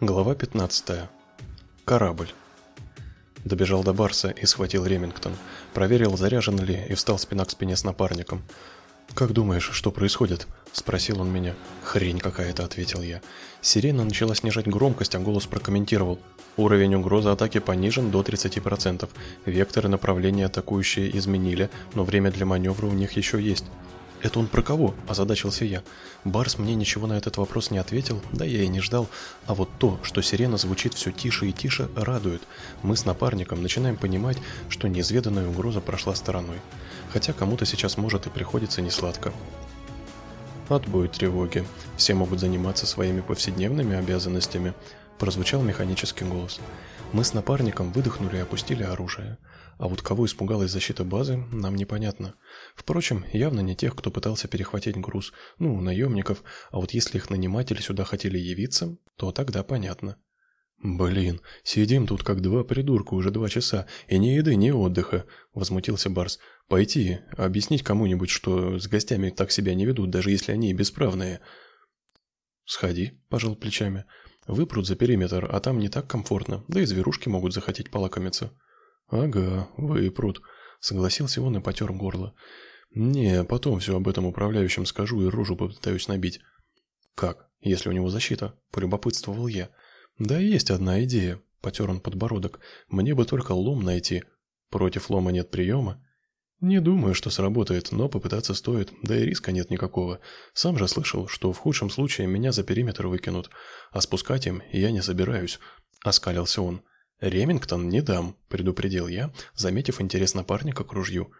Глава 15. Корабль. Добежал до Барса и схватил Ремингтон. Проверил, заряжен ли, и встал спина к спине с напарником. «Как думаешь, что происходит?» – спросил он меня. «Хрень какая-то», – ответил я. Сирена начала снижать громкость, а голос прокомментировал. Уровень угрозы атаки понижен до 30%. Векторы направления атакующие изменили, но время для маневра у них еще есть. «Это он про кого?» – озадачился я. Барс мне ничего на этот вопрос не ответил, да я и не ждал. А вот то, что сирена звучит все тише и тише, радует. Мы с напарником начинаем понимать, что неизведанная угроза прошла стороной. Хотя кому-то сейчас может и приходится несладко. Отбой тревоги. Все могут заниматься своими повседневными обязанностями. Прозвучал механический голос. Мы с напарником выдохнули и опустили оружие. А вот кого испугалась защита базы, нам непонятно. Впрочем, явно не тех, кто пытался перехватить груз, ну, наемников, а вот если их наниматели сюда хотели явиться, то тогда понятно. «Блин, сидим тут как два придурка уже два часа, и ни еды, ни отдыха», — возмутился Барс. «Пойти, объяснить кому-нибудь, что с гостями так себя не ведут, даже если они бесправные». «Сходи», — пожал плечами. «Выпрут за периметр, а там не так комфортно, да и зверушки могут захотеть полакомиться». «Ага, выпрут», — согласился он и потер горло. «Не, потом все об этом управляющим скажу и рожу попытаюсь набить». «Как, если у него защита?» — полюбопытствовал я. «Да есть одна идея», — потер он подбородок. «Мне бы только лом найти. Против лома нет приема?» «Не думаю, что сработает, но попытаться стоит, да и риска нет никакого. Сам же слышал, что в худшем случае меня за периметр выкинут, а спускать им я не собираюсь», — оскалился он. «Ремингтон не дам», — предупредил я, заметив интерес напарника к ружью.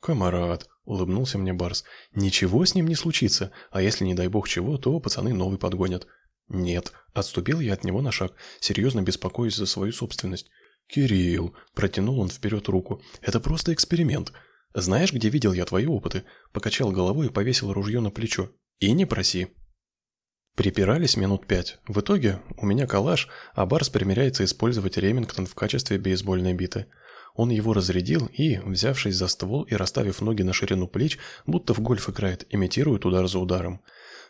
«Камарад», — улыбнулся мне Барс, — «ничего с ним не случится, а если, не дай бог чего, то пацаны новый подгонят». «Нет», — отступил я от него на шаг, серьезно беспокоясь за свою собственность. «Кирилл», — протянул он вперед руку, — «это просто эксперимент. Знаешь, где видел я твои опыты?» Покачал головой и повесил ружье на плечо. «И не проси». Припирались минут пять. В итоге у меня калаш, а Барс примеряется использовать Ремингтон в качестве бейсбольной биты. Он его разрядил и, взявшись за ствол и расставив ноги на ширину плеч, будто в гольф играет, имитирует удар за ударом.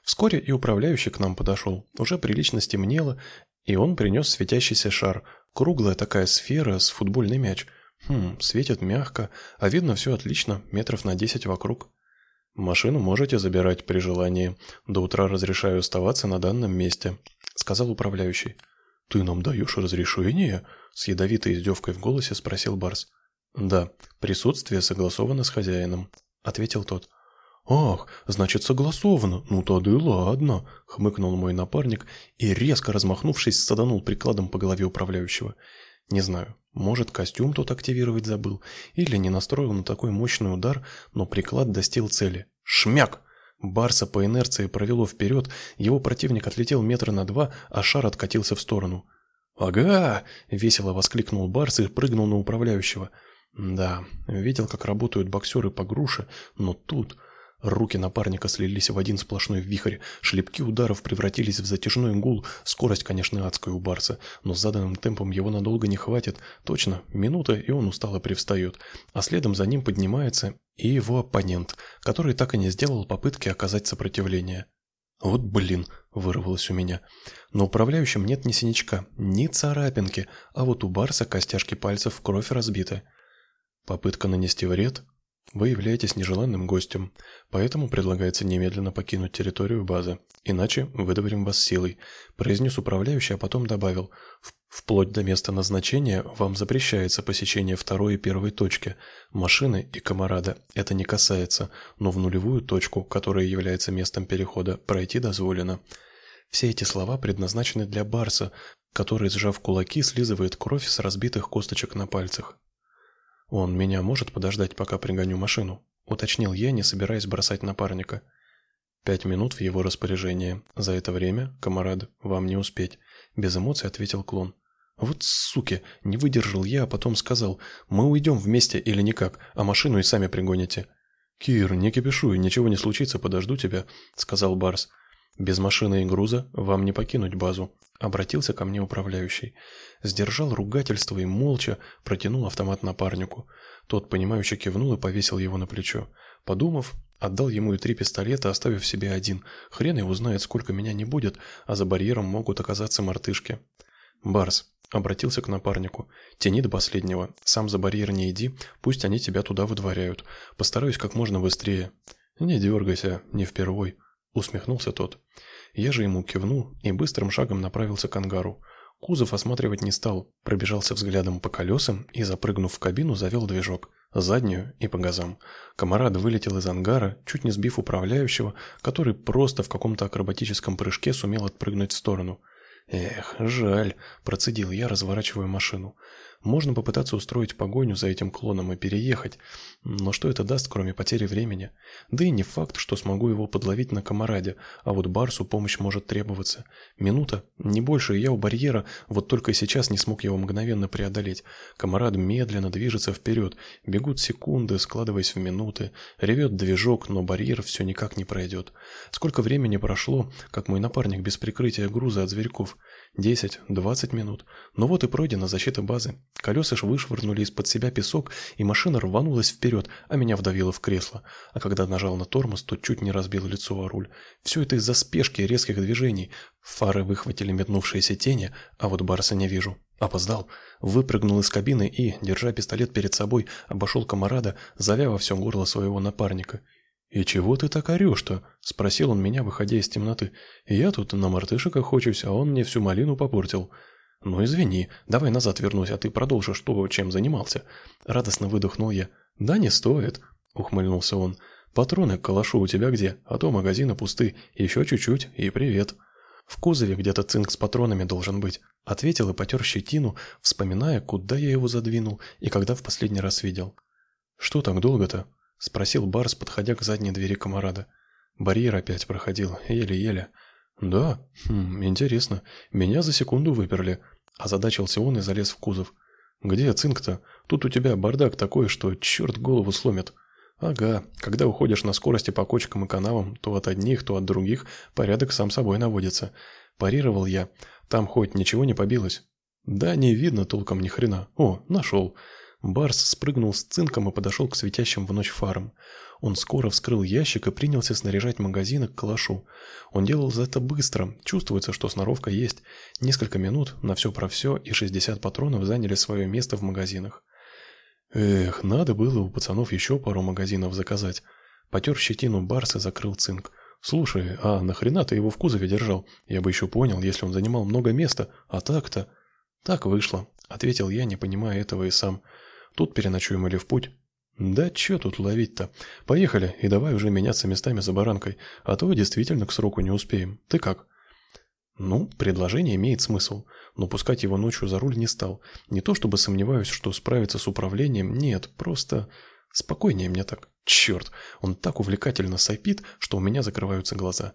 Вскоре и управляющий к нам подошел. Уже прилично стемнело, и он принес светящийся шар. Круглая такая сфера с футбольный мяч. Хм, светит мягко, а видно все отлично, метров на десять вокруг. «Машину можете забирать при желании. До утра разрешаю оставаться на данном месте», — сказал управляющий. «Ты нам даешь разрешение?» — с ядовитой издевкой в голосе спросил Барс. «Да, присутствие согласовано с хозяином», — ответил тот. «Ах, значит, согласовано. Ну тогда и ладно», — хмыкнул мой напарник и, резко размахнувшись, саданул прикладом по голове управляющего. Не знаю, может, костюм тот активировать забыл, или не настроил на такой мощный удар, но приклад достиг цели. Шмяк! Барса по инерции провело вперед, его противник отлетел метра на два, а шар откатился в сторону. «Ага!» — весело воскликнул Барс и прыгнул на управляющего. Да, видел, как работают боксеры по груше, но тут... Руки напарника слились в один сплошной вихрь, шлепки ударов превратились в затяжной гул, скорость, конечно, адская у Барса, но с заданным темпом его надолго не хватит, точно, минута, и он устало привстает, а следом за ним поднимается и его оппонент, который так и не сделал попытки оказать сопротивление. «Вот блин!» – вырвалось у меня. На управляющем нет ни синячка, ни царапинки, а вот у Барса костяшки пальцев в кровь разбиты. Попытка нанести вред вы являетесь нежеланным гостем, поэтому предлагается немедленно покинуть территорию базы, иначе выдворим вас силой», – произнес управляющий, а потом добавил «Вплоть до места назначения вам запрещается посещение второй и первой точки. Машины и комарада это не касается, но в нулевую точку, которая является местом перехода, пройти дозволено». Все эти слова предназначены для Барса, который, сжав кулаки, слизывает кровь с разбитых косточек на пальцах. «Он меня может подождать, пока пригоню машину?» — уточнил я, не собираясь бросать напарника. «Пять минут в его распоряжении. За это время, комарад, вам не успеть», — без эмоций ответил клон. «Вот суки!» — не выдержал я, а потом сказал, «Мы уйдем вместе или никак, а машину и сами пригоните». «Кир, не кипишуй, ничего не случится, подожду тебя», — сказал Барс. «Без машины и груза вам не покинуть базу», — обратился ко мне управляющий. Сдержал ругательство и молча протянул автомат напарнику. Тот, понимающе кивнул и повесил его на плечо. Подумав, Отдал ему и три пистолета, оставив себе один. Хрен его знает, сколько меня не будет, а за барьером могут оказаться мартышки. Барс обратился к напарнику. Тяни до последнего. Сам за барьер не иди, пусть они тебя туда выдворяют. Постараюсь как можно быстрее. Не дергайся, не впервой, усмехнулся тот. Я же ему кивнул и быстрым шагом направился к ангару. Кузов осматривать не стал, пробежался взглядом по колесам и, запрыгнув в кабину, завел движок. Заднюю и по газам. Комарад вылетел из ангара, чуть не сбив управляющего, который просто в каком-то акробатическом прыжке сумел отпрыгнуть в сторону. «Эх, жаль», – процедил я, разворачивая машину. Можно попытаться устроить погоню за этим клоном и переехать, но что это даст, кроме потери времени? Да и не факт, что смогу его подловить на комараде, а вот Барсу помощь может требоваться. Минута, не больше, и я у барьера, вот только сейчас не смог его мгновенно преодолеть. Комарад медленно движется вперед, бегут секунды, складываясь в минуты, ревет движок, но барьер все никак не пройдет. Сколько времени прошло, как мой напарник без прикрытия груза от зверьков? Десять, двадцать минут. Ну вот и пройдена защита базы. Колеса ж вышвырнули из-под себя песок, и машина рванулась вперед, а меня вдавило в кресло. А когда нажал на тормоз, то чуть не разбил лицо о руль. Все это из-за спешки и резких движений. Фары выхватили метнувшиеся тени, а вот Барса не вижу. Опоздал. Выпрыгнул из кабины и, держа пистолет перед собой, обошел комарада, зовя во все горло своего напарника. «И чего ты так орешь-то?» – спросил он меня, выходя из темноты. «Я тут на мартышек охочусь, а он мне всю малину попортил». «Ну извини, давай назад вернусь, а ты продолжишь то, чем занимался». Радостно выдохнул я. «Да не стоит», – ухмыльнулся он. «Патроны к калашу у тебя где? А то магазины пусты. Еще чуть-чуть и привет». «В кузове где-то цинк с патронами должен быть», – ответил и потер щетину, вспоминая, куда я его задвинул и когда в последний раз видел. «Что так долго-то?» — спросил Барс, подходя к задней двери комарада. Барьер опять проходил, еле-еле. «Да? Хм, интересно. Меня за секунду выперли». Озадачился он и залез в кузов. «Где цинк-то? Тут у тебя бардак такой, что черт голову сломит». «Ага, когда уходишь на скорости по кочкам и канавам, то от одних, то от других, порядок сам собой наводится». Парировал я. «Там хоть ничего не побилось?» «Да, не видно толком ни хрена. О, нашел». Барс спрыгнул с цинком и подошел к светящим в ночь фарам. Он скоро вскрыл ящик и принялся снаряжать магазины к калашу. Он делал это быстро, чувствуется, что сноровка есть. Несколько минут на все про все и 60 патронов заняли свое место в магазинах. Эх, надо было у пацанов еще пару магазинов заказать. Потер щетину Барс и закрыл цинк. Слушай, а нахрена ты его в кузове держал? Я бы еще понял, если он занимал много места, а так-то... Так вышло, ответил я, не понимая этого и сам. Тут переночуем или в путь? Да чё тут ловить-то? Поехали, и давай уже меняться местами за баранкой, а то действительно к сроку не успеем. Ты как? Ну, предложение имеет смысл, но пускать его ночью за руль не стал. Не то чтобы сомневаюсь, что справиться с управлением, нет, просто спокойнее мне так. Черт, он так увлекательно сопит, что у меня закрываются глаза.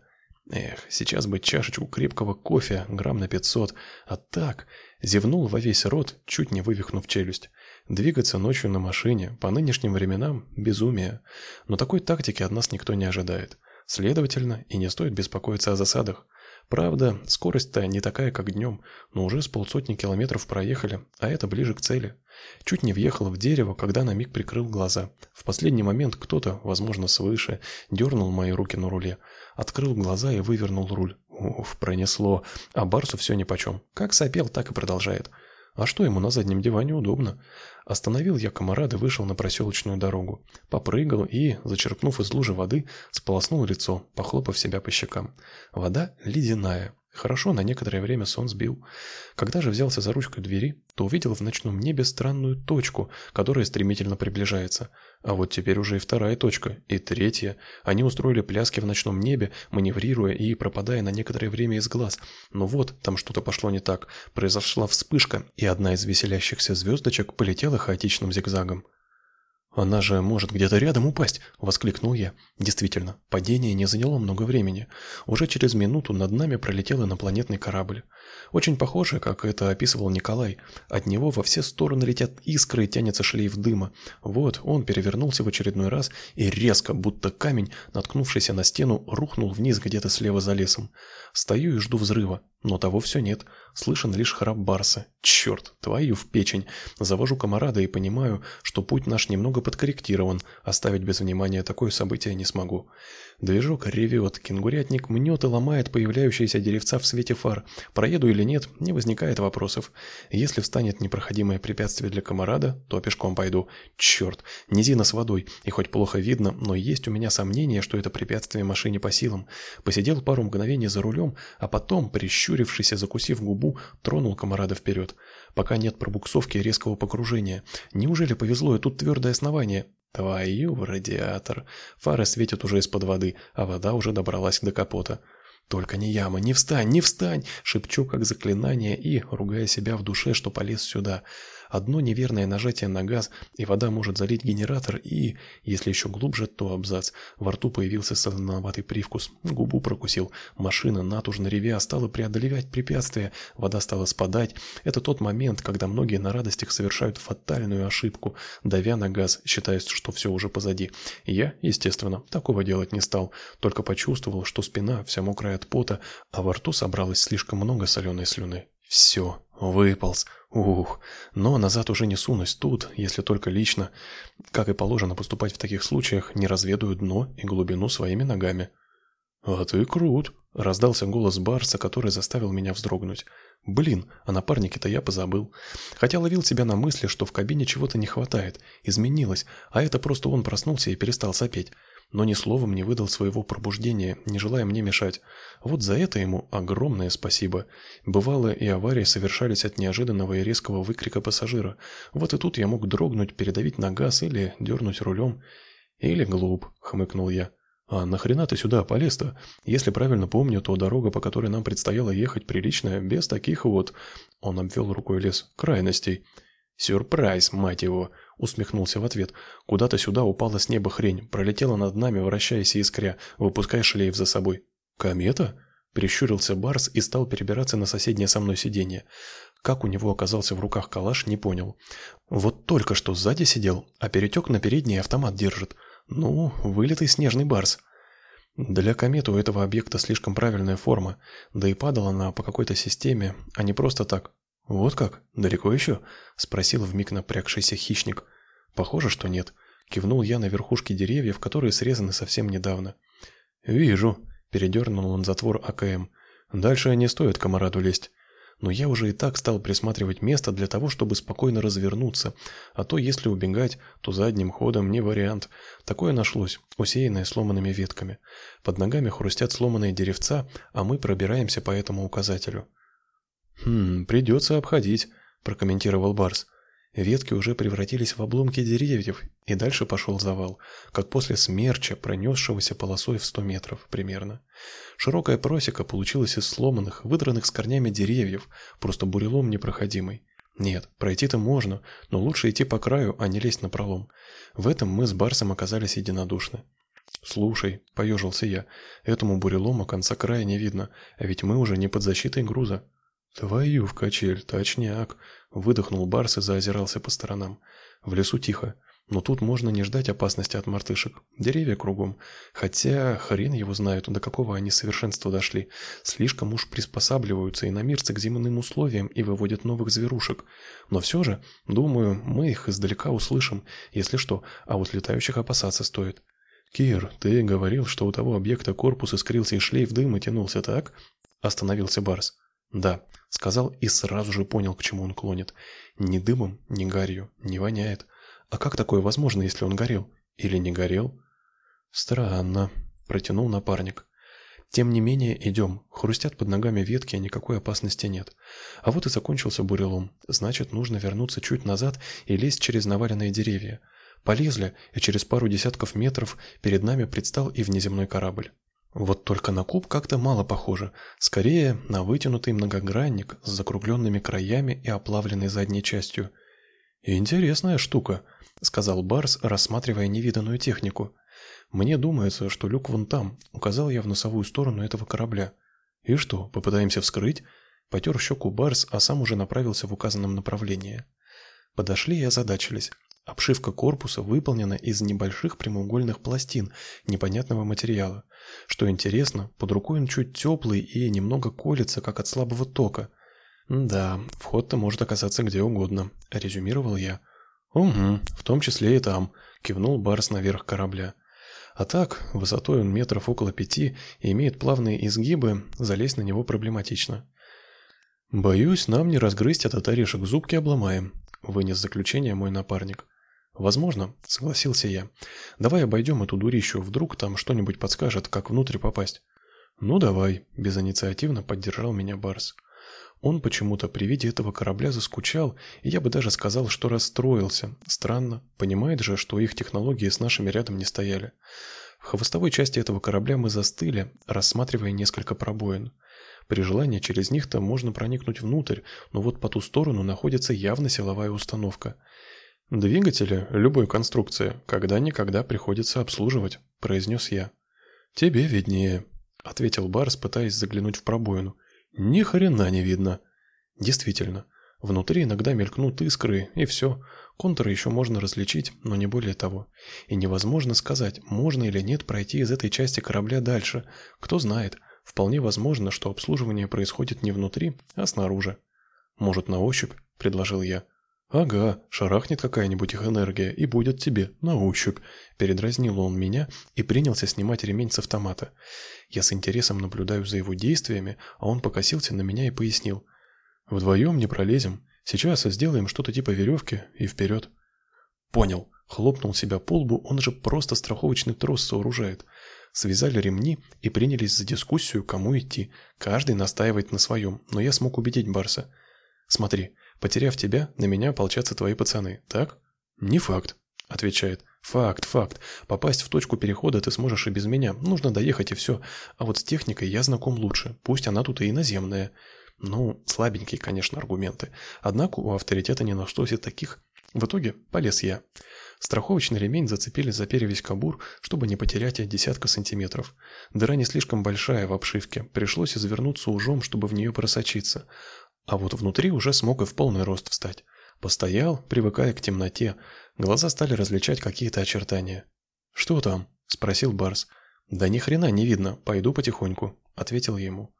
Эх, сейчас бы чашечку крепкого кофе, грамм на пятьсот, а так, зевнул во весь рот, чуть не вывихнув челюсть. Двигаться ночью на машине по нынешним временам – безумие. Но такой тактики от нас никто не ожидает. Следовательно, и не стоит беспокоиться о засадах. Правда, скорость-то не такая, как днем, но уже с полсотни километров проехали, а это ближе к цели. Чуть не въехал в дерево, когда на миг прикрыл глаза. В последний момент кто-то, возможно, свыше, дернул мои руки на руле. Открыл глаза и вывернул руль. Уф, пронесло. А Барсу все нипочем. Как сопел, так и продолжает. А что ему на заднем диване удобно? Остановил я комарада вышел на проселочную дорогу. Попрыгал и, зачерпнув из лужи воды, сполоснул лицо, похлопав себя по щекам. Вода ледяная. Хорошо, на некоторое время сон сбил. Когда же взялся за ручку двери, то увидел в ночном небе странную точку, которая стремительно приближается. А вот теперь уже и вторая точка, и третья. Они устроили пляски в ночном небе, маневрируя и пропадая на некоторое время из глаз. Но вот, там что-то пошло не так. Произошла вспышка, и одна из веселящихся звездочек полетела хаотичным зигзагом. «Она же может где-то рядом упасть!» – воскликнул я. Действительно, падение не заняло много времени. Уже через минуту над нами пролетел инопланетный корабль. Очень похоже, как это описывал Николай. От него во все стороны летят искры и тянется шлейф дыма. Вот, он перевернулся в очередной раз и резко, будто камень, наткнувшийся на стену, рухнул вниз где-то слева за лесом. Стою и жду взрыва. Но того все нет. Слышен лишь храп Барса. Черт, твою в печень. Завожу комарада и понимаю, что путь наш немного подкорректирован. Оставить без внимания такое событие не смогу. Движок ревет, кенгурятник мнет и ломает появляющиеся деревца в свете фар. Проеду или нет, не возникает вопросов. Если встанет непроходимое препятствие для комарада, то пешком пойду. Черт, низина с водой, и хоть плохо видно, но есть у меня сомнение, что это препятствие машине по силам. Посидел пару мгновений за рулем, а потом, прищурившись и закусив губу, тронул комарада вперед. Пока нет пробуксовки резкого погружения. Неужели повезло, и тут твердое основание? Твою в радиатор. Фары светят уже из-под воды, а вода уже добралась до капота. «Только не яма! Не встань! Не встань!» Шепчу как заклинание и, ругая себя в душе, что полез сюда. Одно неверное нажатие на газ, и вода может залить генератор, и, если еще глубже, то абзац. Во рту появился солоноватый привкус. Губу прокусил. Машина, натужно ревя, стала преодолевать препятствия. Вода стала спадать. Это тот момент, когда многие на радостях совершают фатальную ошибку, давя на газ, считая, что все уже позади. Я, естественно, такого делать не стал. Только почувствовал, что спина вся мокрая от пота, а во рту собралось слишком много соленой слюны. Все, выполз. Ух, но назад уже не сунусь тут, если только лично. Как и положено поступать в таких случаях, не разведаю дно и глубину своими ногами. «А ты крут!» — раздался голос Барса, который заставил меня вздрогнуть. «Блин, о напарнике-то я позабыл. Хотя ловил себя на мысли, что в кабине чего-то не хватает, изменилось, а это просто он проснулся и перестал сопеть но ни словом не выдал своего пробуждения, не желая мне мешать. Вот за это ему огромное спасибо. Бывало, и аварии совершались от неожиданного и резкого выкрика пассажира. Вот и тут я мог дрогнуть, передавить на газ или дернуть рулем. «Или глуп», — хмыкнул я. «А нахрена ты сюда полез-то? Если правильно помню, то дорога, по которой нам предстояло ехать, приличная, без таких вот...» Он обвел рукой лес. «Крайностей». «Сюрприз, мать его!» Усмехнулся в ответ. Куда-то сюда упала с неба хрень, пролетела над нами, вращаясь и искря, выпуская шлейф за собой. Комета? Прищурился Барс и стал перебираться на соседнее со мной сиденье. Как у него оказался в руках калаш, не понял. Вот только что сзади сидел, а перетек на передний автомат держит. Ну, вылитый снежный барс. Для кометы у этого объекта слишком правильная форма, да и падала она по какой-то системе, а не просто так. «Вот как? Далеко еще?» – спросил вмиг напрягшийся хищник. «Похоже, что нет». Кивнул я на верхушки деревьев, которые срезаны совсем недавно. «Вижу», – передернул он затвор АКМ. «Дальше не стоит комараду лезть. Но я уже и так стал присматривать место для того, чтобы спокойно развернуться. А то, если убегать, то задним ходом не вариант. Такое нашлось, усеянное сломанными ветками. Под ногами хрустят сломанные деревца, а мы пробираемся по этому указателю. «Хм, придется обходить», – прокомментировал Барс. Ветки уже превратились в обломки деревьев, и дальше пошел завал, как после смерча, пронесшегося полосой в сто метров примерно. Широкая просека получилась из сломанных, выдранных с корнями деревьев, просто бурелом непроходимый. Нет, пройти-то можно, но лучше идти по краю, а не лезть на пролом. В этом мы с Барсом оказались единодушны. «Слушай», — поежился я, — «этому бурелому конца края не видно, а ведь мы уже не под защитой груза». «Твою в качель, точняк!» – выдохнул Барс и заозирался по сторонам. В лесу тихо, но тут можно не ждать опасности от мартышек. Деревья кругом. Хотя хрен его знает, до какого они совершенства дошли. Слишком уж приспосабливаются и намирцы к зимным условиям и выводят новых зверушек. Но все же, думаю, мы их издалека услышим, если что, а вот летающих опасаться стоит. «Кир, ты говорил, что у того объекта корпус искрился и шлейф дыма тянулся, так?» Остановился Барс. «Да», — сказал и сразу же понял, к чему он клонит. «Ни дымом, ни гарью, не воняет. А как такое возможно, если он горел? Или не горел?» «Странно», — протянул напарник. «Тем не менее, идем. Хрустят под ногами ветки, а никакой опасности нет. А вот и закончился бурелом. Значит, нужно вернуться чуть назад и лезть через наваленные деревья. Полезли, и через пару десятков метров перед нами предстал и внеземной корабль. Вот только на куб как-то мало похоже, скорее на вытянутый многогранник с закругленными краями и оплавленной задней частью. «Интересная штука», — сказал Барс, рассматривая невиданную технику. «Мне думается, что люк вон там», — указал я в носовую сторону этого корабля. «И что, попытаемся вскрыть?» Потер щеку Барс, а сам уже направился в указанном направлении. Подошли и озадачились. Обшивка корпуса выполнена из небольших прямоугольных пластин непонятного материала. Что интересно, под рукой он чуть теплый и немного колется, как от слабого тока. «Да, вход-то может оказаться где угодно», — резюмировал я. «Угу, в том числе и там», — кивнул Барс наверх корабля. «А так, высотой он метров около пяти и имеет плавные изгибы, залезть на него проблематично». «Боюсь, нам не разгрызть этот орешек, зубки обломаем», — вынес заключение мой напарник. «Возможно», — согласился я. «Давай обойдем эту дурищу, вдруг там что-нибудь подскажет, как внутрь попасть». «Ну давай», — безинициативно поддержал меня Барс. Он почему-то при виде этого корабля заскучал, и я бы даже сказал, что расстроился. Странно, понимает же, что их технологии с нашими рядом не стояли. В хвостовой части этого корабля мы застыли, рассматривая несколько пробоин. При желании через них-то можно проникнуть внутрь, но вот по ту сторону находится явно силовая установка — «Двигатели любой конструкции когда-никогда приходится обслуживать», – произнес я. «Тебе виднее», – ответил Барс, пытаясь заглянуть в пробоину. «Ни хрена не видно». «Действительно, внутри иногда мелькнут искры, и все. Контуры еще можно различить, но не более того. И невозможно сказать, можно или нет пройти из этой части корабля дальше. Кто знает, вполне возможно, что обслуживание происходит не внутри, а снаружи». «Может, на ощупь?» – предложил я. «Ага, шарахнет какая-нибудь их энергия и будет тебе на ощупь», – передразнил он меня и принялся снимать ремень с автомата. Я с интересом наблюдаю за его действиями, а он покосился на меня и пояснил. «Вдвоем не пролезем. Сейчас сделаем что-то типа веревки и вперед». «Понял», – хлопнул себя по лбу, он же просто страховочный трос сооружает. Связали ремни и принялись за дискуссию, кому идти. Каждый настаивает на своем, но я смог убедить Барса. «Смотри, Потеряв тебя, на меня ополчатся твои пацаны, так? Не факт, отвечает. Факт, факт. Попасть в точку перехода ты сможешь и без меня. Нужно доехать и все. А вот с техникой я знаком лучше. Пусть она тут и иноземная. Ну, слабенькие, конечно, аргументы. Однако у авторитета не нашлось и таких. В итоге полез я. Страховочный ремень зацепили за перевязь кабур, чтобы не потерять десятка сантиметров. Дыра не слишком большая в обшивке, пришлось извернуться ужом, чтобы в нее просочиться. А вот внутри уже смог и в полный рост встать. Постоял, привыкая к темноте. Глаза стали различать какие-то очертания. «Что там?» – спросил Барс. «Да ни хрена не видно, пойду потихоньку», – ответил ему.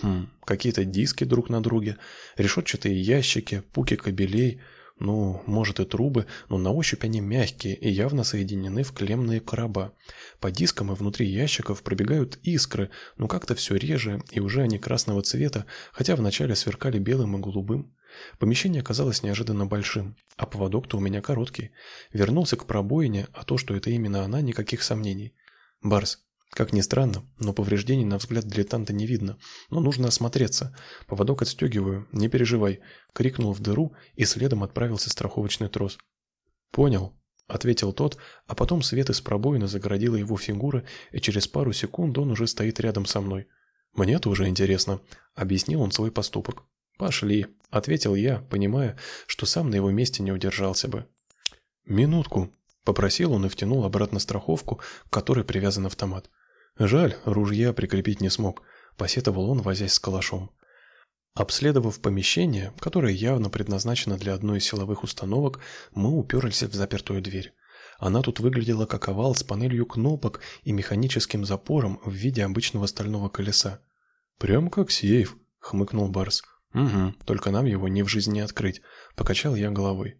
Хм, какие-то диски друг на друге, решетчатые ящики, пуки кабелей – ну, может и трубы, но на ощупь они мягкие и явно соединены в клемные короба. По дискам и внутри ящиков пробегают искры, но как-то все реже, и уже они красного цвета, хотя вначале сверкали белым и голубым. Помещение оказалось неожиданно большим, а поводок-то у меня короткий. Вернулся к пробоине, а то, что это именно она, никаких сомнений. «Барс, как ни странно, но повреждений на взгляд дилетанта не видно. Но нужно осмотреться. Поводок отстегиваю, не переживай. Крикнул в дыру и следом отправился страховочный трос. Понял, ответил тот, а потом свет из пробоины загородила его фигура, и через пару секунд он уже стоит рядом со мной. Мне тоже интересно, объяснил он свой поступок. Пошли, ответил я, понимая, что сам на его месте не удержался бы. Минутку, попросил он и втянул обратно страховку, к которой привязан автомат. Жаль, ружья прикрепить не смог, посетовал он, возясь с калашом. Обследовав помещение, которое явно предназначено для одной из силовых установок, мы уперлись в запертую дверь. Она тут выглядела как овал с панелью кнопок и механическим запором в виде обычного стального колеса. «Прям как сейф», — хмыкнул Барс. «Угу, только нам его ни в жизни не открыть», — покачал я головой.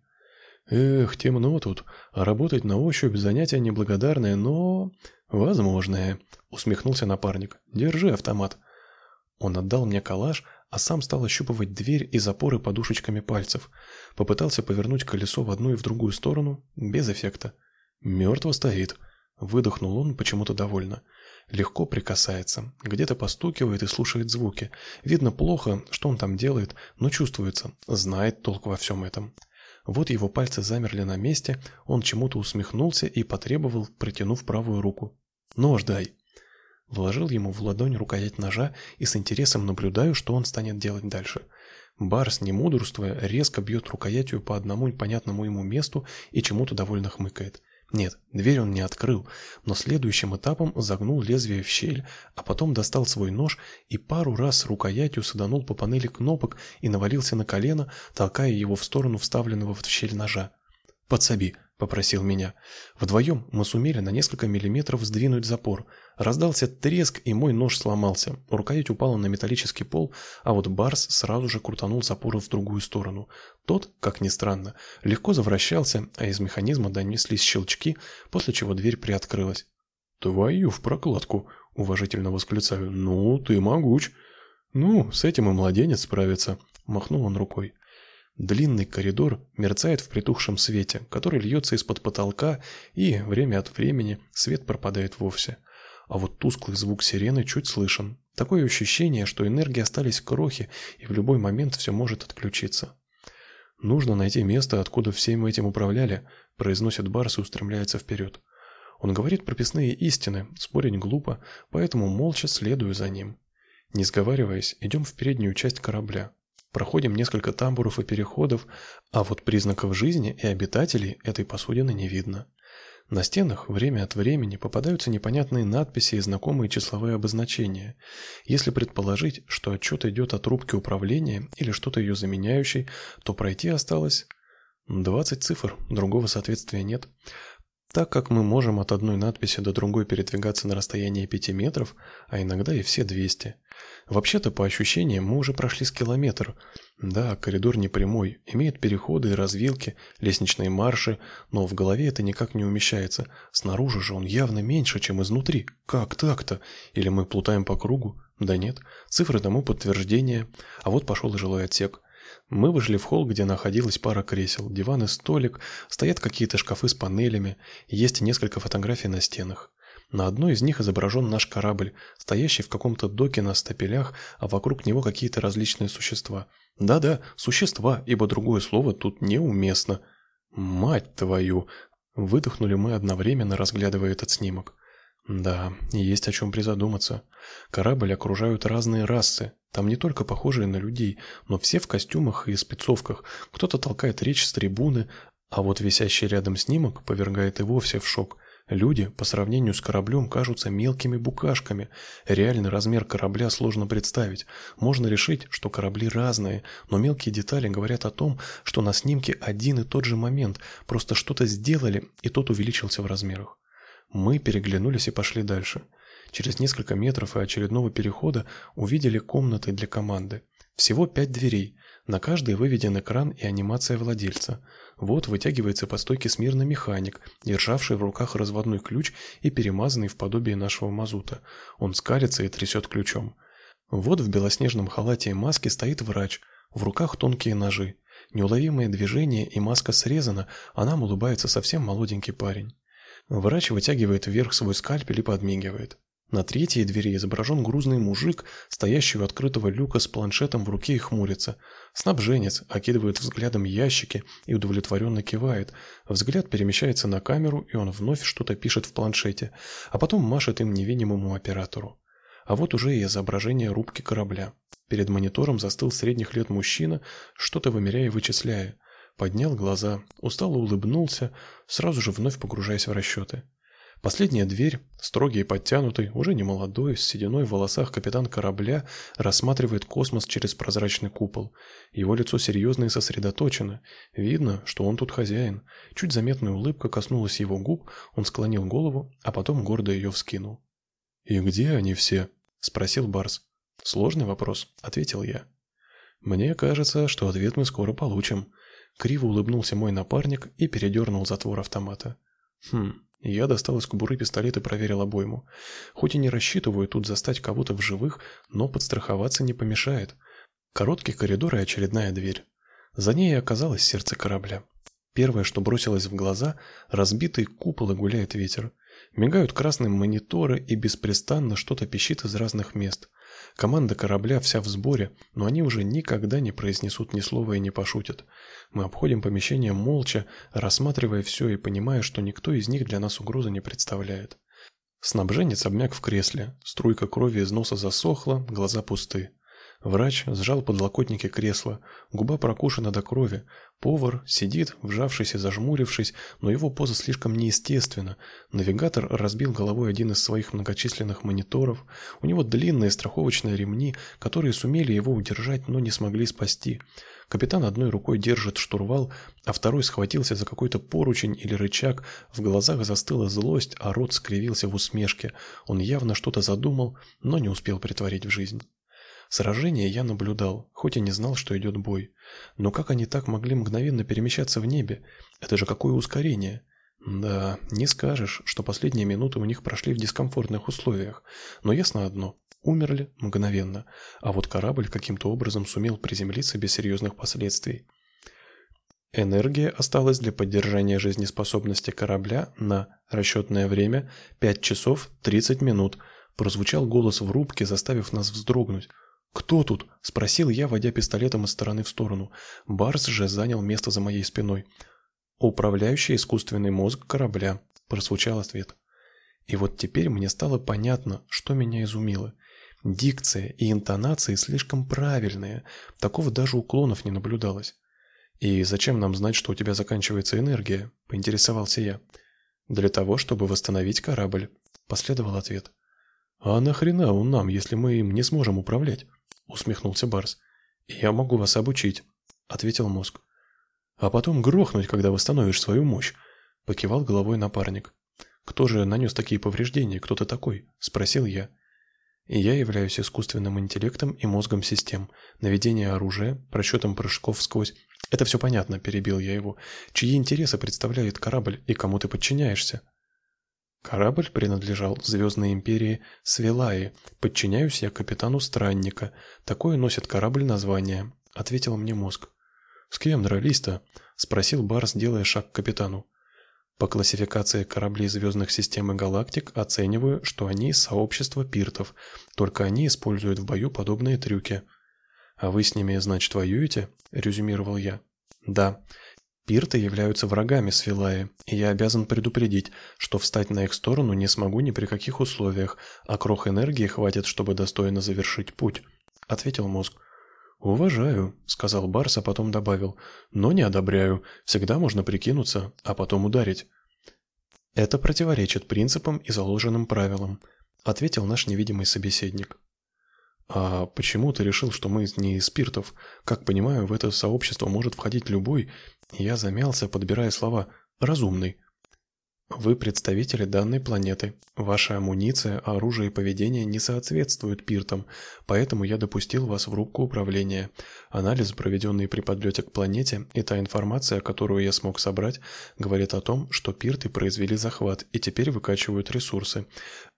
«Эх, темно тут, а работать на ощупь занятие неблагодарное, но...» «Возможное», — усмехнулся напарник. «Держи автомат». Он отдал мне калаш, а сам стал ощупывать дверь и запоры подушечками пальцев. Попытался повернуть колесо в одну и в другую сторону, без эффекта. «Мертво стоит», — выдохнул он почему-то довольно. Легко прикасается, где-то постукивает и слушает звуки. Видно плохо, что он там делает, но чувствуется, знает толк во всем этом. Вот его пальцы замерли на месте, он чему-то усмехнулся и потребовал, протянув правую руку. «Нож дай!» Вложил ему в ладонь рукоять ножа и с интересом наблюдаю, что он станет делать дальше. Барс, не мудрствуя, резко бьет рукоятью по одному понятному ему месту и чему-то довольно хмыкает. Нет, дверь он не открыл, но следующим этапом загнул лезвие в щель, а потом достал свой нож и пару раз рукоятью саданул по панели кнопок и навалился на колено, толкая его в сторону вставленного в щель ножа. «Подсоби», — попросил меня. Вдвоем мы сумели на несколько миллиметров сдвинуть запор. Раздался треск, и мой нож сломался. Рукоять упала на металлический пол, а вот Барс сразу же крутанул запор в другую сторону. Тот, как ни странно, легко завращался, а из механизма донеслись щелчки, после чего дверь приоткрылась. «Твою в прокладку!» — уважительно восклицаю. «Ну, ты могуч!» «Ну, с этим и младенец справится», — махнул он рукой. Длинный коридор мерцает в притухшем свете, который льется из-под потолка, и время от времени свет пропадает вовсе. А вот тусклый звук сирены чуть слышен. Такое ощущение, что энергии остались крохи, и в любой момент все может отключиться. «Нужно найти место, откуда всем этим управляли», – произносит Барс и устремляется вперед. Он говорит прописные истины, спорить глупо, поэтому молча следую за ним. Не сговариваясь, идем в переднюю часть корабля. Проходим несколько тамбуров и переходов, а вот признаков жизни и обитателей этой посудины не видно. На стенах время от времени попадаются непонятные надписи и знакомые числовые обозначения. Если предположить, что отчет идет от рубки управления или что-то ее заменяющей, то пройти осталось 20 цифр, другого соответствия нет. Так как мы можем от одной надписи до другой передвигаться на расстоянии 5 метров, а иногда и все 200. Вообще-то, по ощущениям, мы уже прошли с километр. Да, коридор не прямой, имеет переходы и развилки, лестничные марши, но в голове это никак не умещается. Снаружи же он явно меньше, чем изнутри. Как так-то? Или мы плутаем по кругу? Да нет. Цифры тому подтверждение. А вот пошел и жилой отсек. Мы вышли в холл, где находилась пара кресел, диван и столик, стоят какие-то шкафы с панелями, есть несколько фотографий на стенах. На одной из них изображен наш корабль, стоящий в каком-то доке на стапелях, а вокруг него какие-то различные существа. Да-да, существа, ибо другое слово тут неуместно. Мать твою! Выдохнули мы одновременно, разглядывая этот снимок. Да, есть о чем призадуматься. Корабль окружают разные расы. Там не только похожие на людей, но все в костюмах и спецовках. Кто-то толкает речь с трибуны, а вот висящий рядом снимок повергает и вовсе в шок. Люди по сравнению с кораблем кажутся мелкими букашками. Реальный размер корабля сложно представить. Можно решить, что корабли разные, но мелкие детали говорят о том, что на снимке один и тот же момент, просто что-то сделали, и тот увеличился в размерах. Мы переглянулись и пошли дальше. Через несколько метров и очередного перехода увидели комнаты для команды. Всего пять дверей. На каждой выведен экран и анимация владельца. Вот вытягивается по стойке смирно механик, державший в руках разводной ключ и перемазанный в подобие нашего мазута. Он скалится и трясет ключом. Вот в белоснежном халате и маске стоит врач. В руках тонкие ножи. Неуловимое движение и маска срезана, а нам улыбается совсем молоденький парень. Врач вытягивает вверх свой скальпель и подмигивает. На третьей двери изображен грузный мужик, стоящий у открытого люка с планшетом в руке и хмурится. Снабженец окидывает взглядом ящики и удовлетворенно кивает. Взгляд перемещается на камеру, и он вновь что-то пишет в планшете, а потом машет им невидимому оператору. А вот уже и изображение рубки корабля. Перед монитором застыл средних лет мужчина, что-то вымеряя и вычисляя. Поднял глаза, устало улыбнулся, сразу же вновь погружаясь в расчеты. Последняя дверь, строгий и подтянутый, уже не молодой, с сединой в волосах капитан корабля, рассматривает космос через прозрачный купол. Его лицо серьезно и сосредоточено. Видно, что он тут хозяин. Чуть заметная улыбка коснулась его губ, он склонил голову, а потом гордо ее вскинул. «И где они все?» – спросил Барс. «Сложный вопрос», – ответил я. «Мне кажется, что ответ мы скоро получим». Криво улыбнулся мой напарник и передернул затвор автомата. «Хм, я достал из кобуры пистолет и проверил обойму. Хоть и не рассчитываю тут застать кого-то в живых, но подстраховаться не помешает. Короткий коридор и очередная дверь. За ней и оказалось сердце корабля. Первое, что бросилось в глаза – разбитый купол и гуляет ветер. Мигают красные мониторы и беспрестанно что-то пищит из разных мест. Команда корабля вся в сборе, но они уже никогда не произнесут ни слова и не пошутят. Мы обходим помещение молча, рассматривая все и понимая, что никто из них для нас угрозы не представляет. Снабженец обмяк в кресле, струйка крови из носа засохла, глаза пусты. Врач сжал подлокотники кресла, губа прокушена до крови. Повар сидит, вжавшись и зажмурившись, но его поза слишком неестественна. Навигатор разбил головой один из своих многочисленных мониторов. У него длинные страховочные ремни, которые сумели его удержать, но не смогли спасти. Капитан одной рукой держит штурвал, а второй схватился за какой-то поручень или рычаг. В глазах застыла злость, а рот скривился в усмешке. Он явно что-то задумал, но не успел притворить в жизнь. Сражение я наблюдал, хоть и не знал, что идет бой. Но как они так могли мгновенно перемещаться в небе? Это же какое ускорение! Да, не скажешь, что последние минуты у них прошли в дискомфортных условиях. Но ясно одно – умерли мгновенно. А вот корабль каким-то образом сумел приземлиться без серьезных последствий. Энергия осталась для поддержания жизнеспособности корабля на расчетное время 5 часов 30 минут. Прозвучал голос в рубке, заставив нас вздрогнуть. «Кто тут?» – спросил я, водя пистолетом из стороны в сторону. Барс же занял место за моей спиной. «Управляющий искусственный мозг корабля», – прозвучал ответ. И вот теперь мне стало понятно, что меня изумило. Дикция и интонации слишком правильные, такого даже уклонов не наблюдалось. «И зачем нам знать, что у тебя заканчивается энергия?» – поинтересовался я. «Для того, чтобы восстановить корабль», – последовал ответ. «А нахрена он нам, если мы им не сможем управлять?» Усмехнулся Барс. «Я могу вас обучить», — ответил мозг. «А потом грохнуть, когда восстановишь свою мощь», — покивал головой напарник. «Кто же нанес такие повреждения? Кто то такой?» — спросил я. «Я являюсь искусственным интеллектом и мозгом систем. Наведение оружия, просчетом прыжков сквозь...» «Это все понятно», — перебил я его. «Чьи интересы представляет корабль и кому ты подчиняешься?» Корабль принадлежал Звездной империи Свелаи. Подчиняюсь я капитану Странника. Такое носит корабль название, ответил мне мозг. С кем дрались-то? спросил Барс, делая шаг к капитану. По классификации кораблей звездных систем и галактик оцениваю, что они из сообщества пиртов. Только они используют в бою подобные трюки. А вы с ними, значит, воюете? резюмировал я. Да. Пирты являются врагами Свилаи, и я обязан предупредить, что встать на их сторону не смогу ни при каких условиях, а крох энергии хватит, чтобы достойно завершить путь», — ответил мозг. «Уважаю», — сказал Барс, а потом добавил, — «но не одобряю. Всегда можно прикинуться, а потом ударить». «Это противоречит принципам и заложенным правилам», — ответил наш невидимый собеседник. «А почему ты решил, что мы не из спиртов? Как понимаю, в это сообщество может входить любой, я замялся, подбирая слова «разумный». Вы представители данной планеты. Ваша амуниция, оружие и поведение не соответствуют пиртам, поэтому я допустил вас в рубку управления. Анализ, проведенный при подлете к планете, и та информация, которую я смог собрать, говорит о том, что пирты произвели захват и теперь выкачивают ресурсы.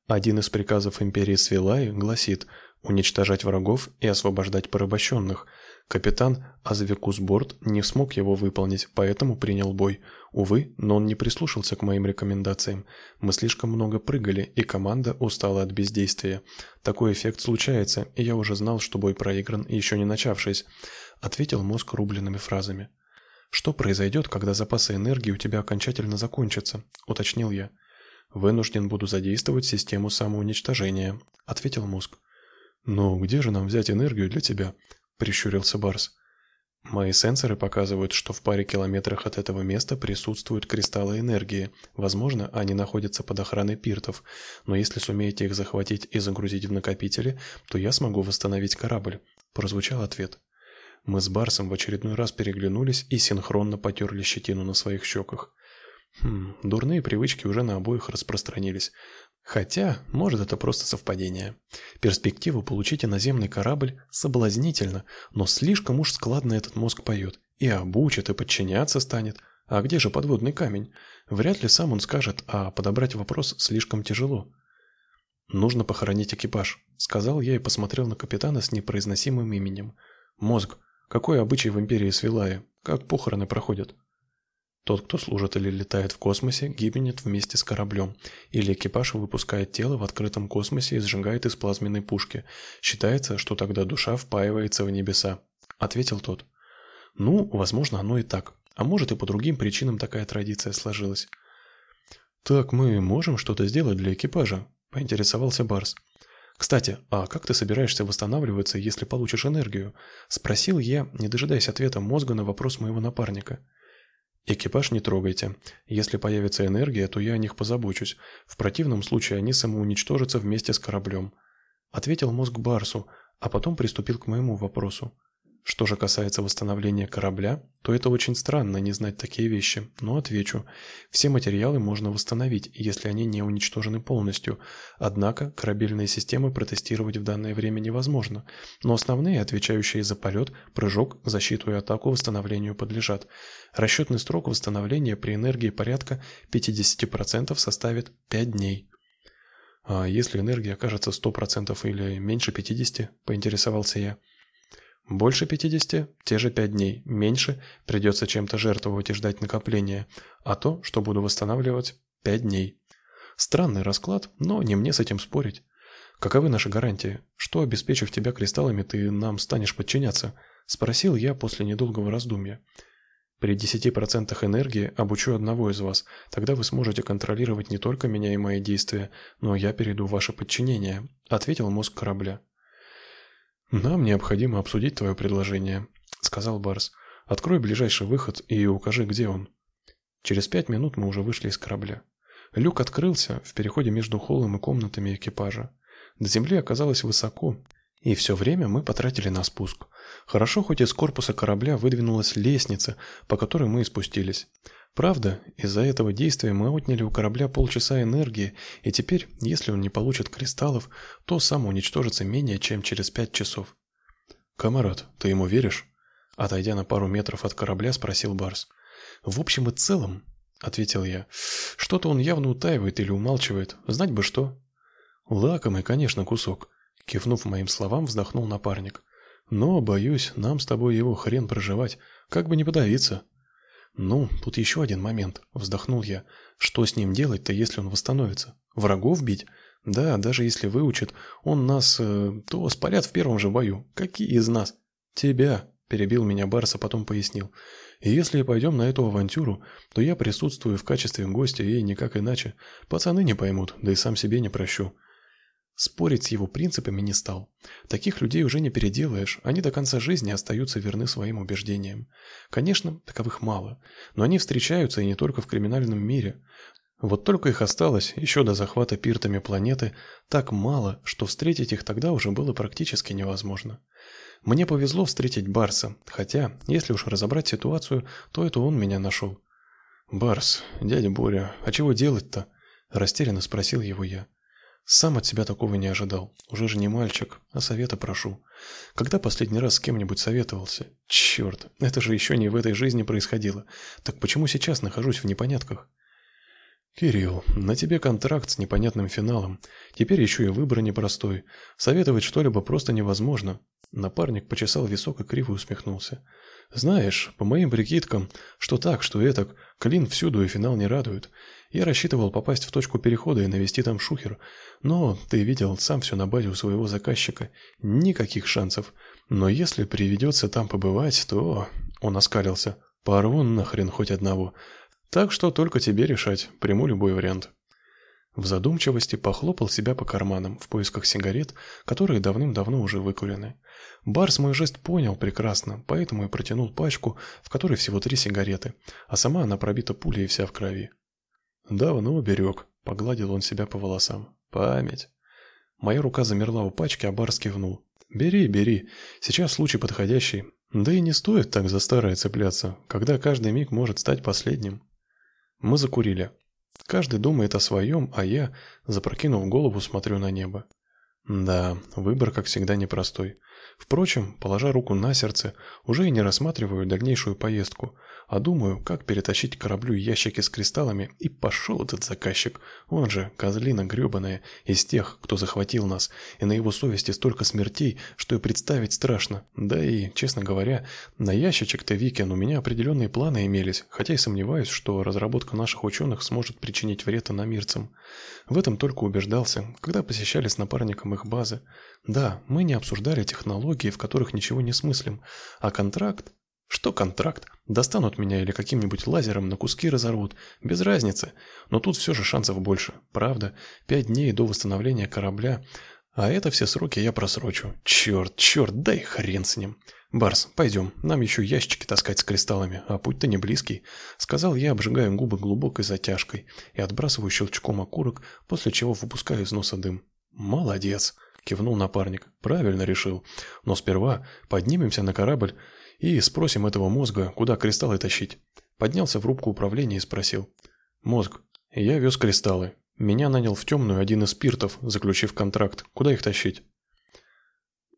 Один из приказов империи Свилай гласит уничтожать врагов и освобождать порабощенных – Капитан Азвекусборд не смог его выполнить, поэтому принял бой. Увы, но он не прислушался к моим рекомендациям. Мы слишком много прыгали, и команда устала от бездействия. Такой эффект случается, и я уже знал, что бой проигран, еще не начавшись. Ответил мозг рубленными фразами. «Что произойдет, когда запасы энергии у тебя окончательно закончатся?» – уточнил я. «Вынужден буду задействовать систему самоуничтожения», – ответил мозг. «Но где же нам взять энергию для тебя?» – прищурился Барс. «Мои сенсоры показывают, что в паре километрах от этого места присутствуют кристаллы энергии. Возможно, они находятся под охраной пиртов, но если сумеете их захватить и загрузить в накопители, то я смогу восстановить корабль», – прозвучал ответ. Мы с Барсом в очередной раз переглянулись и синхронно потерли щетину на своих щеках. Хм, дурные привычки уже на обоих распространились. Хотя, может, это просто совпадение. Перспектива получить иноземный корабль соблазнительна, но слишком уж складно этот мозг поет. И обучит, и подчиняться станет. А где же подводный камень? Вряд ли сам он скажет, а подобрать вопрос слишком тяжело. «Нужно похоронить экипаж», — сказал я и посмотрел на капитана с непроизносимым именем. «Мозг. Какой обычай в Империи Свилая? Как похороны проходят?» Тот, кто служит или летает в космосе, гибнет вместе с кораблем, или экипаж выпускает тело в открытом космосе и сжигает из плазменной пушки. Считается, что тогда душа впаивается в небеса, ответил тот. Ну, возможно, оно и так. А может и по другим причинам такая традиция сложилась. Так мы можем что-то сделать для экипажа, поинтересовался Барс. Кстати, а как ты собираешься восстанавливаться, если получишь энергию? Спросил я, не дожидаясь ответа мозга на вопрос моего напарника. Экипаж не трогайте. Если появится энергия, то я о них позабочусь. В противном случае они самоуничтожатся вместе с кораблем. Ответил мозг Барсу, а потом приступил к моему вопросу. Что же касается восстановления корабля, то это очень странно не знать такие вещи, но отвечу. Все материалы можно восстановить, если они не уничтожены полностью. Однако корабельные системы протестировать в данное время невозможно. Но основные, отвечающие за полет, прыжок, защиту и атаку, восстановлению подлежат. Расчетный срок восстановления при энергии порядка 50% составит 5 дней. А если энергия окажется 100% или меньше 50, поинтересовался я. Больше 50 – те же 5 дней, меньше – придется чем-то жертвовать и ждать накопления, а то, что буду восстанавливать – 5 дней. Странный расклад, но не мне с этим спорить. Каковы наши гарантии? Что, обеспечив тебя кристаллами, ты нам станешь подчиняться? Спросил я после недолгого раздумья. При 10% энергии обучу одного из вас, тогда вы сможете контролировать не только меня и мои действия, но я перейду в ваше подчинение, ответил мозг корабля. «Нам необходимо обсудить твое предложение», — сказал Барс. «Открой ближайший выход и укажи, где он». Через пять минут мы уже вышли из корабля. Люк открылся в переходе между холлом и комнатами экипажа. До земли оказалось высоко, и все время мы потратили на спуск. Хорошо, хоть из корпуса корабля выдвинулась лестница, по которой мы и спустились. Правда, из-за этого действия мы отняли у корабля полчаса энергии, и теперь, если он не получит кристаллов, то сам уничтожится менее чем через пять часов. «Камарат, ты ему веришь?» Отойдя на пару метров от корабля, спросил Барс. «В общем и целом», — ответил я, — «что-то он явно утаивает или умалчивает, знать бы что». «Лакомый, конечно, кусок», — кивнув моим словам, вздохнул напарник. «Но, боюсь, нам с тобой его хрен проживать, как бы не подавиться». «Ну, тут еще один момент», — вздохнул я. «Что с ним делать-то, если он восстановится? Врагов бить? Да, даже если выучит, он нас, э, то спалят в первом же бою. Какие из нас?» «Тебя», — перебил меня Барс, а потом пояснил. «И если пойдем на эту авантюру, то я присутствую в качестве гостя и никак иначе. Пацаны не поймут, да и сам себе не прощу. Спорить с его принципами не стал. Таких людей уже не переделаешь, они до конца жизни остаются верны своим убеждениям. Конечно, таковых мало, но они встречаются и не только в криминальном мире. Вот только их осталось, еще до захвата пиртами планеты, так мало, что встретить их тогда уже было практически невозможно. Мне повезло встретить Барса, хотя, если уж разобрать ситуацию, то это он меня нашел. «Барс, дядя Боря, а чего делать-то?» – растерянно спросил его я. Сам от себя такого не ожидал. Уже же не мальчик, а совета прошу. Когда последний раз с кем-нибудь советовался? Черт, это же еще не в этой жизни происходило. Так почему сейчас нахожусь в непонятках? Кирилл, на тебе контракт с непонятным финалом. Теперь еще и выбор непростой. Советовать что-либо просто невозможно. Напарник почесал висок и криво усмехнулся. Знаешь, по моим прикидкам, что так, что этак, клин всюду и финал не радует. Я рассчитывал попасть в точку перехода и навести там шухер, но ты видел сам все на базе у своего заказчика. Никаких шансов. Но если приведется там побывать, то... Он оскалился. Порву нахрен хоть одного. Так что только тебе решать, приму любой вариант. В задумчивости похлопал себя по карманам в поисках сигарет, которые давным-давно уже выкурены. Барс мой жест понял прекрасно, поэтому и протянул пачку, в которой всего три сигареты, а сама она пробита пулей и вся в крови. «Давно берег», — погладил он себя по волосам. «Память». Моя рука замерла у пачки, а Барс кивнул. «Бери, бери. Сейчас случай подходящий. Да и не стоит так за старое цепляться, когда каждый миг может стать последним». Мы закурили. Каждый думает о своем, а я, запрокинув голову, смотрю на небо. Да, выбор, как всегда, непростой. Впрочем, положа руку на сердце, уже и не рассматриваю дальнейшую поездку, а думаю, как перетащить к кораблю ящики с кристаллами, и пошел этот заказчик, он же, козлина гребаная, из тех, кто захватил нас, и на его совести столько смертей, что и представить страшно. Да и, честно говоря, на ящичек-то Викин у меня определенные планы имелись, хотя и сомневаюсь, что разработка наших ученых сможет причинить вред иномирцам. В этом только убеждался, когда посещали с напарником их базы. Да, мы не обсуждали технологии, в которых ничего не смыслим, а контракт что контракт? Достанут меня или каким-нибудь лазером на куски разорвут. Без разницы. Но тут все же шансов больше. Правда, пять дней до восстановления корабля. А это все сроки я просрочу. Черт, черт, дай хрен с ним. Барс, пойдем, нам еще ящики таскать с кристаллами, а путь-то не близкий, сказал я, обжигая губы глубокой затяжкой и отбрасываю щелчком окурок, после чего выпускаю из носа дым. Молодец, кивнул напарник. Правильно решил. Но сперва поднимемся на корабль и спросим этого мозга, куда кристаллы тащить. Поднялся в рубку управления и спросил: "Мозг, я вез кристаллы. Меня нанял в темную один из спиртов, заключив контракт. Куда их тащить?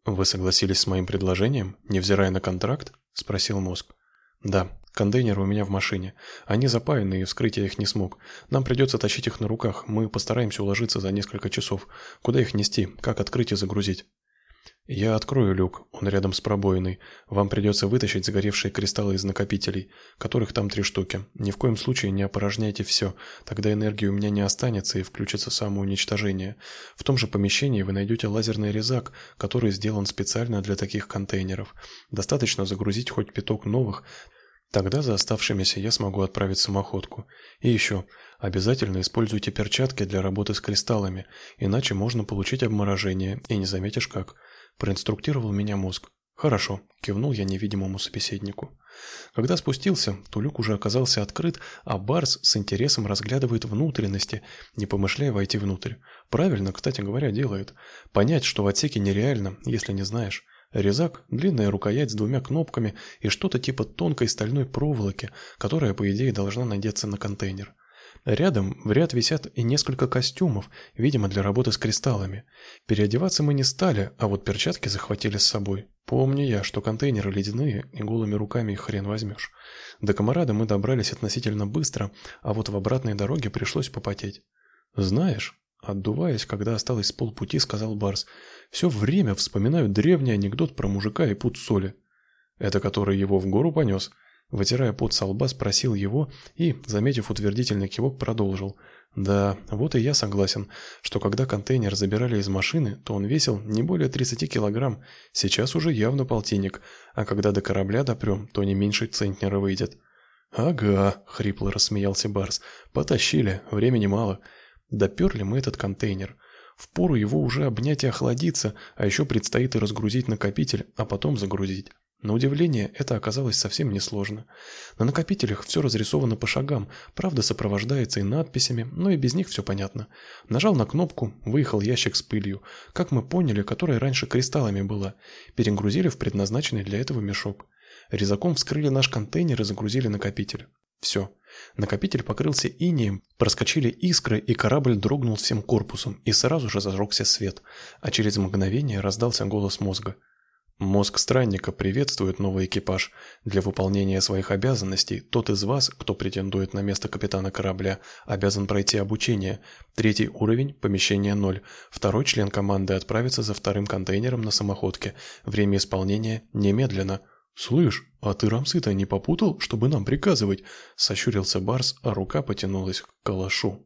Вы согласились с моим предложением, невзирая на контракт? спросил мозг. Да, контейнеры у меня в машине. Они запаяны, и вскрыть я их не смог. Нам придется тащить их на руках. Мы постараемся уложиться за несколько часов. Куда их нести? Как открыть и загрузить? Я открою люк, он рядом с пробоиной. Вам придется вытащить сгоревшие кристаллы из накопителей, которых там три штуки. Ни в коем случае не опорожняйте все, тогда энергии у меня не останется и включится самоуничтожение. В том же помещении вы найдете лазерный резак, который сделан специально для таких контейнеров. Достаточно загрузить хоть пяток новых, Тогда за оставшимися я смогу отправить самоходку. И еще, обязательно используйте перчатки для работы с кристаллами, иначе можно получить обморожение, и не заметишь как проинструктировал меня мозг. Хорошо, кивнул я невидимому собеседнику. Когда спустился, то люк уже оказался открыт, а Барс с интересом разглядывает внутренности, не помышляя войти внутрь. Правильно, кстати говоря, делает. Понять, что в отсеке нереально, если не знаешь. Резак, длинная рукоять с двумя кнопками и что-то типа тонкой стальной проволоки, которая, по идее, должна надеться на контейнер. Рядом в ряд висят и несколько костюмов, видимо, для работы с кристаллами. Переодеваться мы не стали, а вот перчатки захватили с собой. Помню я, что контейнеры ледяные, и голыми руками их хрен возьмешь. До Комарада мы добрались относительно быстро, а вот в обратной дороге пришлось попотеть. Знаешь, отдуваясь, когда осталось с полпути, сказал Барс, все время вспоминаю древний анекдот про мужика и пуд соли. Это который его в гору понес?» Вытирая пот со лба, спросил его и, заметив утвердительный кивок, продолжил. Да, вот и я согласен, что когда контейнер забирали из машины, то он весил не более 30 килограмм, сейчас уже явно полтинник, а когда до корабля допрем, то не меньше центнера выйдет. «Ага», — хрипло рассмеялся Барс, — «потащили, времени мало. Доперли мы этот контейнер. Впору его уже обнять и охладиться, а еще предстоит и разгрузить накопитель, а потом загрузить. На удивление, это оказалось совсем несложно. На накопителях все разрисовано по шагам, правда сопровождается и надписями, но и без них все понятно. Нажал на кнопку, выехал ящик с пылью, как мы поняли, которая раньше кристаллами была. Перегрузили в предназначенный для этого мешок. Резаком вскрыли наш контейнер и загрузили накопитель. Все. Накопитель покрылся инеем, проскочили искры, и корабль дрогнул всем корпусом, и сразу же зажегся свет, а через мгновение раздался голос мозга. Мозг странника приветствует новый экипаж. Для выполнения своих обязанностей тот из вас, кто претендует на место капитана корабля, обязан пройти обучение. Третий уровень помещение 0. Второй член команды отправится за вторым контейнером на самоходке. Время исполнения немедленно. Слышь, а ты рамсы-то не попутал, чтобы нам приказывать? сощурился Барс, а рука потянулась к калашу.